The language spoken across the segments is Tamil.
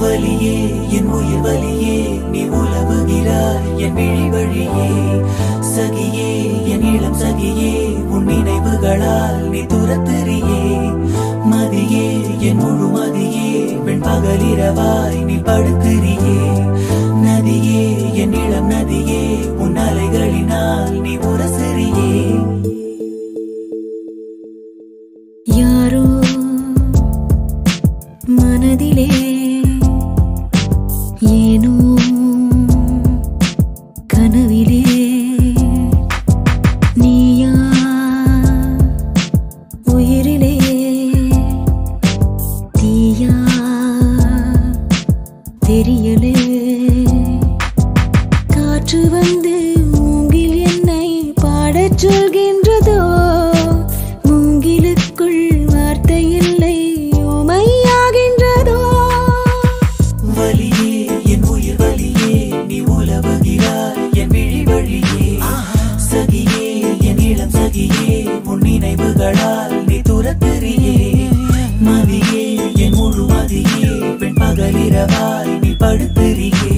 வழியே என் உயிர் வழியே நீ உலவுகிறாய் என் விழி வழியே. சகியே என் இளம் சகியே உன் நினைவுகளால் நீ துரத்தெறியே. மதியே என் முழு மதியே பெண் பகலிரவாய் நீ படுத்தெறியே நதியே என் இளம் நதியே உன் அலைகளினால் நீ உரசெறியே. யாரோ மனதிலே மதியே உன் நினைவுகளால் நீ துரத்திரியே மதியே என் முழு மதியே பெண் பகலிரவாய் நீ படுத்திரியே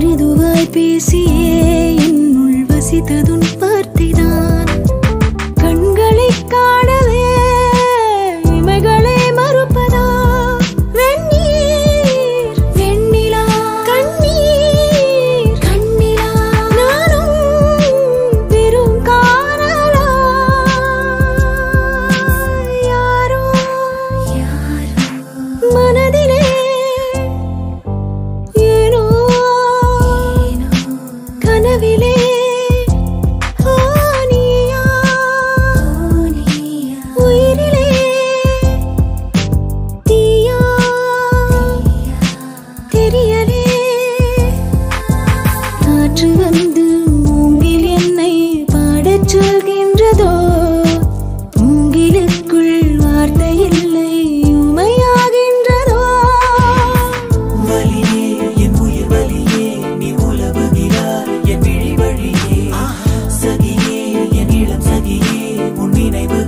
மிருதுவாய் பேசியே என்னுள் வசித்ததுன் பார்த்து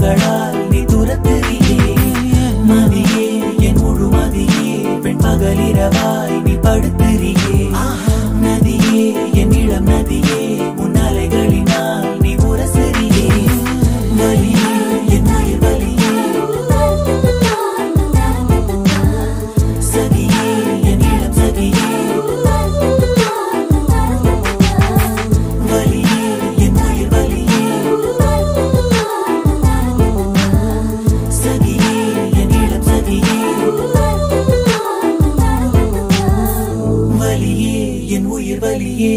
where I என் உயிர் வலியே